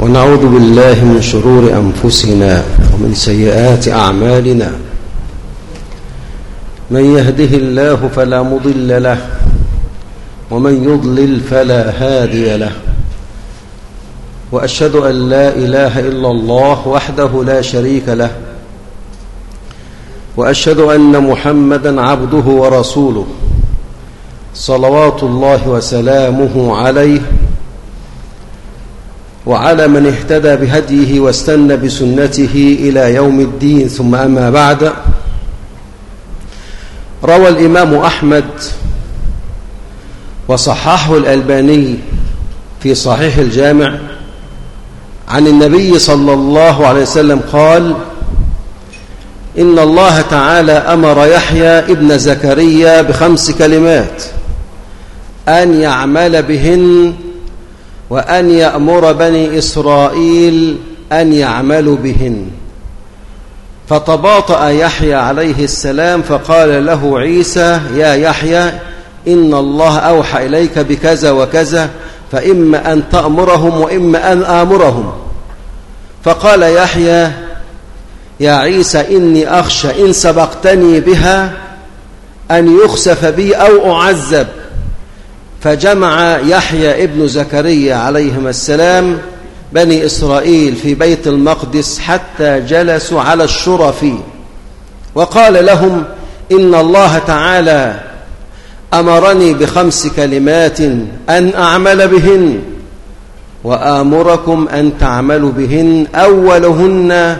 ونعوذ بالله من شرور أنفسنا ومن سيئات أعمالنا. من يهده الله فلا مضل له ومن يضلل فلا هادي له. وأشهد أن لا إله إلا الله وحده لا شريك له. وأشهد أن محمدا عبده ورسوله. صلوات الله وسلامه عليه وعلى من اهتدى بهديه واستنى بسنته إلى يوم الدين ثم أما بعد. روى الإمام أحمد وصححه الألباني في صحيح الجامع عن النبي صلى الله عليه وسلم قال إن الله تعالى أمر يحيى ابن زكريا بخمس كلمات أن يعمل بهن وأن يأمر بني إسرائيل أن يعملوا بهن. فتباطأ يحيى عليه السلام فقال له عيسى يا يحيى إن الله أوحى إليك بكذا وكذا فإما أن تأمرهم وإما أن آمرهم. فقال يحيى يا عيسى إني أخشى إن سبقتني بها أن يخسف بي أو أعذب. فجمع يحيى ابن زكريا عليهما السلام بني إسرائيل في بيت المقدس حتى جلسوا على الشرف. وقال لهم إن الله تعالى أمرني بخمس كلمات أن أعمل بهن وآمركم أن تعملوا بهن. أولهن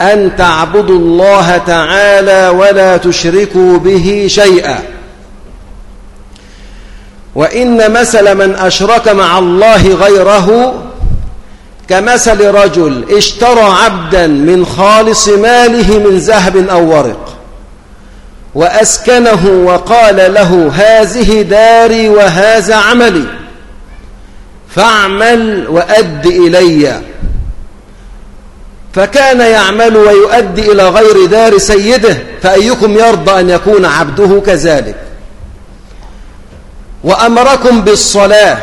أن تعبدوا الله تعالى ولا تشركوا به شيئا. وإن مثل من أشرك مع الله غيره كمثل رجل اشترى عبدا من خالص ماله من ذهب أو ورق وأسكنه وقال له هذه داري وهذا عملي فاعمل وأد إلي. فكان يعمل ويؤدي إلى غير دار سيده فأيكم يرضى أن يكون عبده كذلك. وأمركم بالصلاة.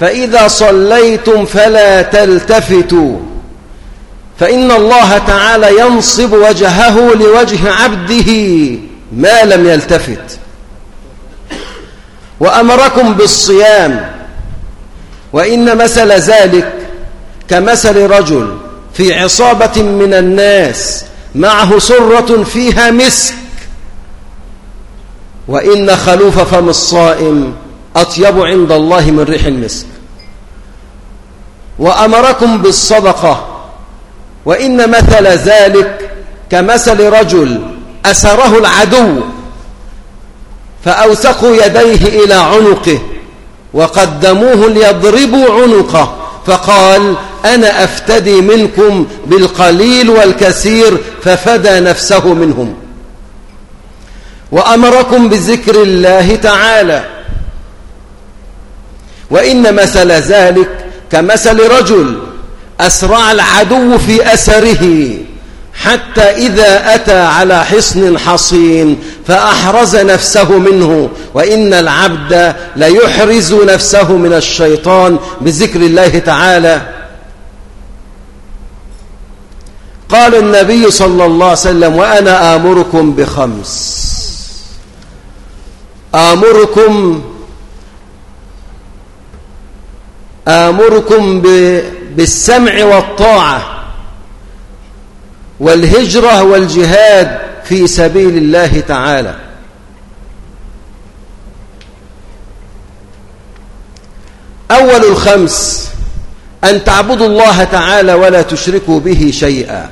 فإذا صليتم فلا تلتفتوا. فإن الله تعالى ينصب وجهه لوجه عبده ما لم يلتفت. وأمركم بالصيام. وإن مثل ذلك كمثل رجل في عصابة من الناس معه سرة فيها مسك وإن خلوف فم الصائم أطيب عند الله من ريح المسك. وأمركم بالصدقة وإن مثل ذلك كمثل رجل أسره العدو فأوثقوا يديه إلى عنقه وقدموه ليضربوا عنقه فقال أنا أفتدي منكم بالقليل والكثير ففدى نفسه منهم. وأمركم بذكر الله تعالى. وإن مثل ذلك كمثل رجل أسرع العدو في أسره حتى إذا أتى على حصن حصين فأحرز نفسه منه. وإن العبد ليحرز نفسه من الشيطان بذكر الله تعالى. قال النبي صلى الله عليه وسلم وأنا آمركم بخمس. آمركم آمركم بالسمع والطاعة والهجرة والجهاد في سبيل الله تعالى. أول الخمس أن تعبدوا الله تعالى ولا تشركوا به شيئا.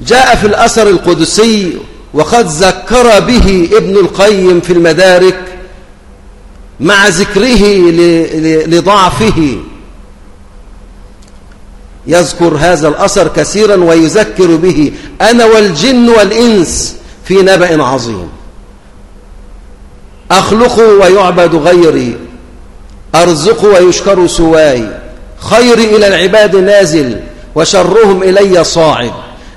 جاء في الأثر القدسي وقد ذكر به ابن القيم في المدارك مع ذكره لضعفه. يذكر هذا الأثر كثيرا ويذكر به أنا والجن والإنس في نبأ عظيم. أخلق ويعبد غيري أرزق ويشكر سواي خيري إلى العباد نازل وشرهم إلي صاعد.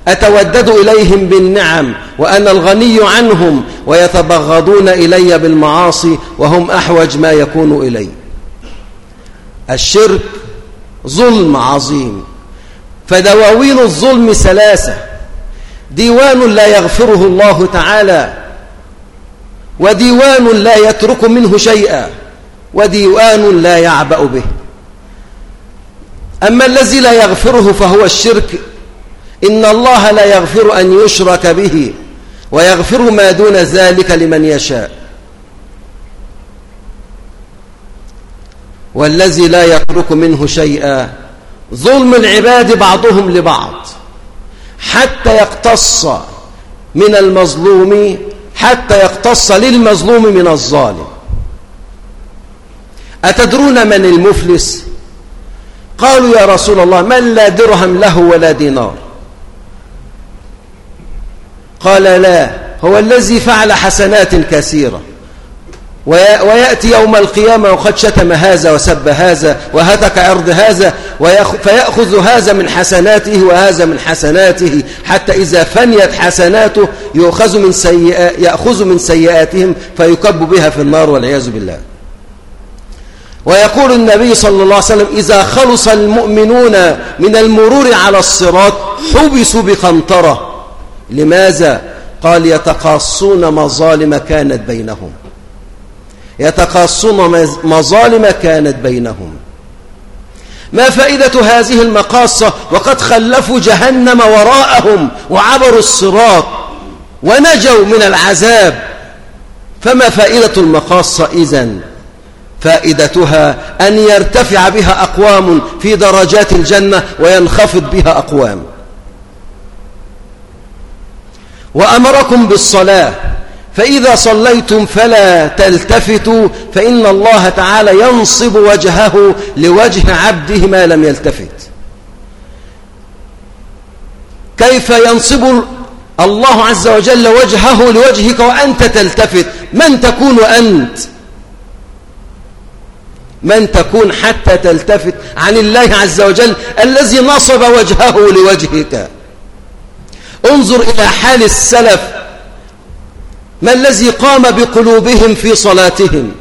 أتودد إليهم بالنعم وأنا الغني عنهم ويتبغضون إلي بالمعاصي وهم أحوج ما يكون إلي. الشرك ظلم عظيم. فدواوين الظلم ثلاثة ديوان لا يغفره الله تعالى وديوان لا يترك منه شيئا وديوان لا يعبأ به. أما الذي لا يغفره فهو الشرك إن الله لا يغفر أن يشرك به ويغفر ما دون ذلك لمن يشاء. والذي لا يترك منه شيئا. ظلم العباد بعضهم لبعض. حتى يقتص من المظلوم حتى يقتص للمظلوم من الظالم. أتدرون من المفلس؟ قالوا يا رسول الله من لا درهم له ولا دينار؟ قال لا هو الذي فعل حسنات كثيرة. ويأتي يوم القيامة وقد شتم هذا وسب هذا وهتك عرض هذا فيأخذ هذا من حسناته وهذا من حسناته حتى إذا فنيت حسناته يأخذ من, سيئات يأخذ من سيئاتهم فيكب بها في النار والعياذ بالله. ويقول النبي صلى الله عليه وسلم إذا خلص المؤمنون من المرور على الصراط حبسوا بقنطرة لماذا؟ قال يتقاصون مظالم كانت بينهم؟ يتقاصون مظالم كانت بينهم. ما فائدة هذه المقاصة وقد خلفوا جهنم وراءهم وعبروا الصراط ونجوا من العذاب؟ فما فائدة المقاصة إذن؟ فائدتها أن يرتفع بها أقوام في درجات الجنة وينخفض بها أقوام. وأمركم بالصلاة. فإذا صليتم فلا تلتفتوا فإن الله تعالى ينصب وجهه لوجه عبده ما لم يلتفت. كيف ينصب الله عز وجل وجهه لوجهك وأنت تلتفت؟ من تكون أنت؟ من تكون حتى تلتفت عن الله عز وجل الذي نصب وجهه لوجهك؟ انظر إلى حال السلف. ما الذي قام بقلوبهم في صلاتهم؟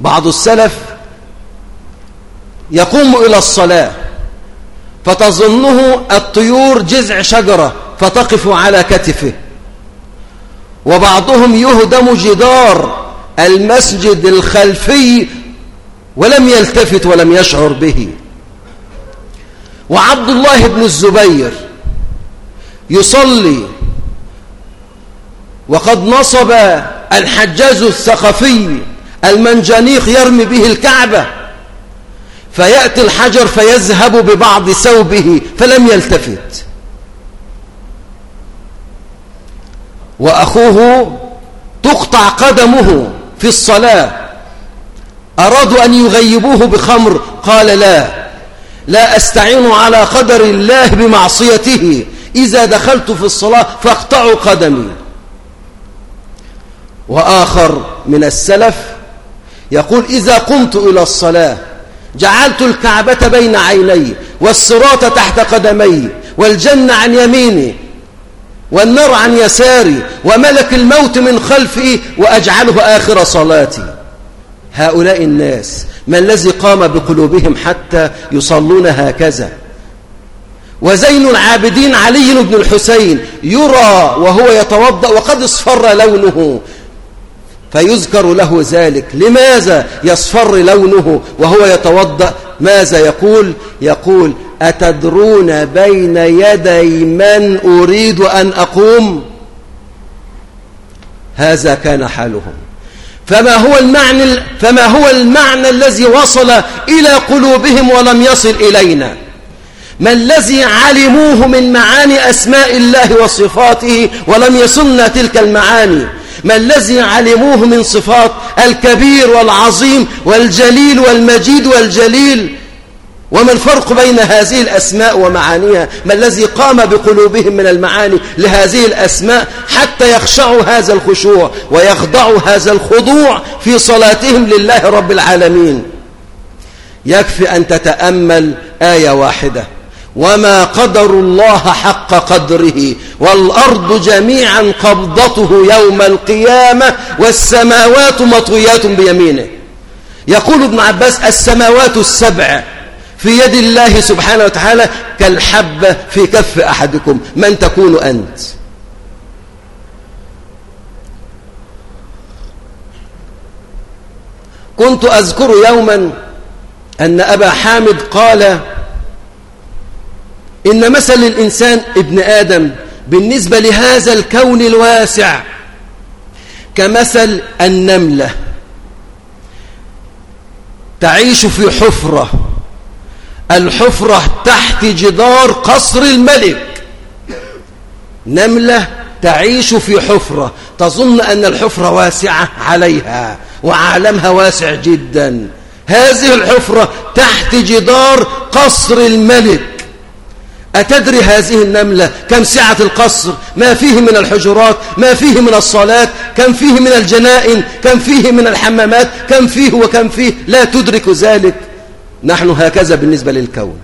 بعض السلف يقوم إلى الصلاة فتظنه الطيور جذع شجرة فتقف على كتفه. وبعضهم يهدم جدار المسجد الخلفي ولم يلتفت ولم يشعر به. وعبد الله بن الزبير يصلي. وقد نصب الحجاز الثقفي المنجنيق يرمي به الكعبة فيأتي الحجر فيذهب ببعض ثوبه فلم يلتفت. وأخوه تقطع قدمه في الصلاة. أرادوا أن يغيبوه بخمر قال لا. لا أستعين على قدر الله بمعصيته. إذا دخلت في الصلاة فاقطعوا قدمي. وآخر من السلف يقول إذا قمت إلى الصلاة جعلت الكعبة بين عيني والصراط تحت قدمي والجنة عن يميني والنار عن يساري وملك الموت من خلفي وأجعله آخر صلاتي. هؤلاء الناس ما الذي قام بقلوبهم حتى يصلون هكذا؟ وزين العابدين علي بن الحسين يرى وهو يتوضأ وقد اصفر لونه. فيذكر له ذلك. لماذا يصفر لونه وهو يتوضأ؟ ماذا يقول؟ يقول أتدرون بين يدي من أريد أن أقوم؟ هذا كان حالهم. فما هو المعنى فما هو المعنى الذي وصل إلى قلوبهم ولم يصل إلينا؟ ما الذي علموه من معاني أسماء الله وصفاته ولم يصلنا تلك المعاني؟ ما الذي علموه من صفات الكبير والعظيم والجليل والمجيد والجليل؟ وما الفرق بين هذه الأسماء ومعانيها؟ ما الذي قام بقلوبهم من المعاني لهذه الأسماء حتى يخشعوا هذا الخشوع ويخضعوا هذا الخضوع في صلاتهم لله رب العالمين. يكفي أن تتأمل آية واحدة. وما قدر الله حق قدره والأرض جميعا قبضته يوم القيامة والسماوات مطويات بيمينه. يقول ابن عباس السماوات السبع. في يد الله سبحانه وتعالى كالحبة في كف أحدكم. من تكون أنت؟ كنت أذكر يوما أن أبا حامد قال إن مثل الإنسان ابن آدم بالنسبة لهذا الكون الواسع كمثل النملة تعيش في حفرة. الحفرة تحت جدار قصر الملك. نملة تعيش في حفرة تظن أن الحفرة واسعة عليها وعالمها واسع جدا. هذه الحفرة تحت جدار قصر الملك. أتدري هذه النملة كم سعة القصر؟ ما فيه من الحجرات ما فيه من الصلاة كم فيه من الجنائن كم فيه من الحمامات كم فيه وكم فيه. لا تدرك ذلك. نحن هكذا بالنسبة للكون.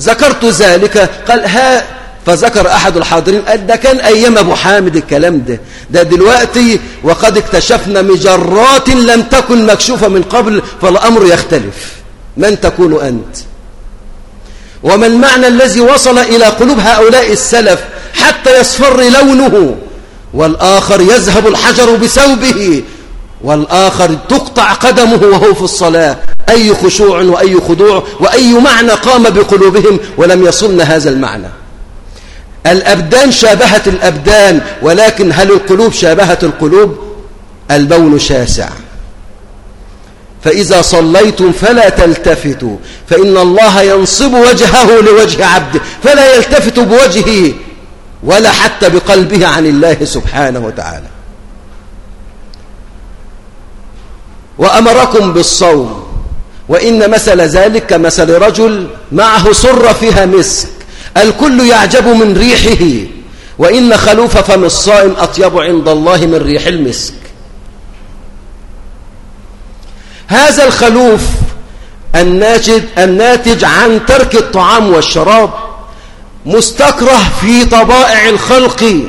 ذكرت ذلك قال ها فذكر أحد الحاضرين قال ده كان أيام أبو حامد الكلام ده. ده دلوقتي وقد اكتشفنا مجرات لم تكن مكشوفة من قبل فالأمر يختلف. من تكون أنت؟ وما المعنى الذي وصل إلى قلوب هؤلاء السلف حتى يصفر لونه؟ والآخر يذهب الحجر بثوبه والآخر تقطع قدمه وهو في الصلاة. أي خشوع وأي خضوع وأي معنى قام بقلوبهم ولم يصلن هذا المعنى. الأبدان شابهت الأبدان ولكن هل القلوب شابهت القلوب؟ البون شاسع. فإذا صليتم فلا تلتفتوا فإن الله ينصب وجهه لوجه عبده فلا يلتفت بوجهه ولا حتى بقلبه عن الله سبحانه وتعالى. وأمركم بالصوم. وإن مثل ذلك كمثل رجل معه سر فيها مسك الكل يعجب من ريحه وإن خلوف فم الصائم أطيب عند الله من ريح المسك. هذا الخلوف الناتج, الناتج عن ترك الطعام والشراب مستكره في طبائع الخلق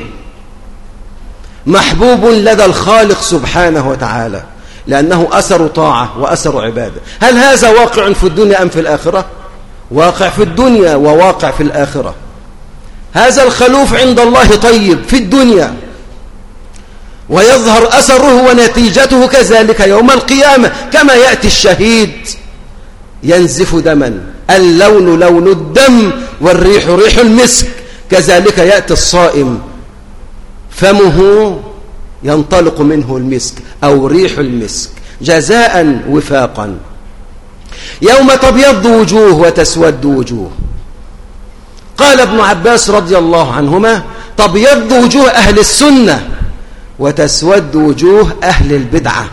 محبوب لدى الخالق سبحانه وتعالى. لأنه أثر طاعة وأثر عبادة. هل هذا واقع في الدنيا أم في الآخرة؟ واقع في الدنيا وواقع في الآخرة. هذا الخلوف عند الله طيب في الدنيا. ويظهر أثره ونتيجته كذلك يوم القيامة. كما يأتي الشهيد ينزف دما. اللون لون الدم والريح ريح المسك. كذلك يأتي الصائم. فمه ينطلق منه المسك أو ريح المسك جزاء وفاقا. يوم تبيض وجوه وتسود وجوه. قال ابن عباس رضي الله عنهما تبيض وجوه أهل السنة وتسود وجوه أهل البدعة.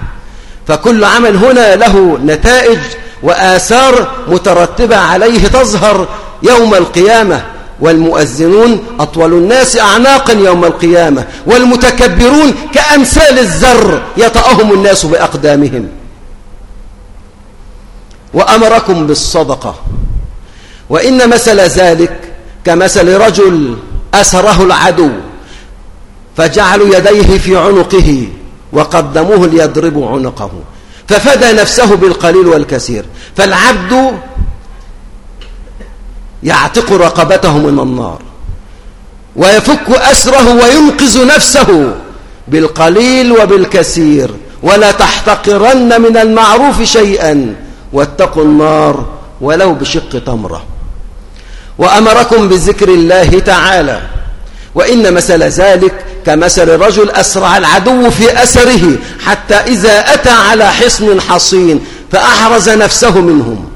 فكل عمل هنا له نتائج وآثار مترتبة عليه تظهر يوم القيامة. والمؤذنون أطول الناس أعناقا يوم القيامة والمتكبرون كأمثال الزر يطأهم الناس بأقدامهم. وأمركم بالصدقة وإن مثل ذلك كمثل رجل أسره العدو فجعلوا يديه في عنقه وقدموه ليضربوا عنقه ففدى نفسه بالقليل والكثير فالعبد يعتق رقبته من النار ويفك أسره وينقذ نفسه بالقليل وبالكثير ولا تحتقرن من المعروف شيئا واتقوا النار ولو بشق تمرة. وأمركم بذكر الله تعالى وإن مثل ذلك كمثل رجل أسرع العدو في أسره حتى إذا أتى على حصن حصين فأحرز نفسه منهم.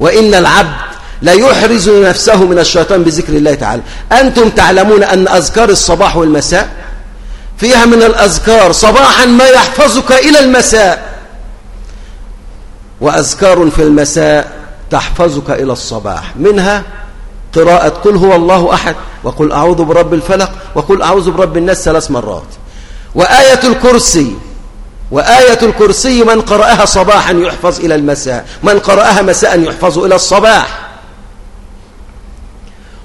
وإن العبد لا يحرز نفسه من الشيطان بذكر الله تعالى. أنتم تعلمون أن أذكار الصباح والمساء فيها من الأذكار صباحا ما يحفظك إلى المساء. وأذكار في المساء تحفظك إلى الصباح. منها قراءة قل هو الله أحد وقل أعوذ برب الفلق وقل أعوذ برب الناس ثلاث مرات. وآية الكرسي وآية الكرسي من قرأها صباحا يحفظ إلى المساء. من قرأها مساء يحفظ إلى الصباح.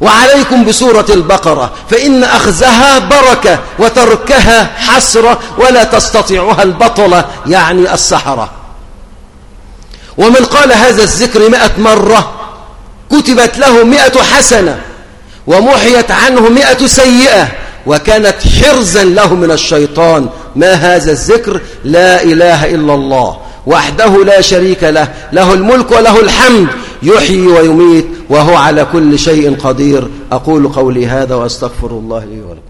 وعليكم بسورة البقرة فإن أخذها بركة وتركها حسرة ولا تستطيعها البطلة يعني السحرة. ومن قال هذا الذكر مئة مرة كتبت له مئة حسنة ومحيت عنه مئة سيئة وكانت حرزا له من الشيطان. ما هذا الذكر؟ لا إله إلا الله وحده لا شريك له له الملك وله الحمد يحيي ويميت وهو على كل شيء قدير. أقول قولي هذا وأستغفر الله لي ولكم.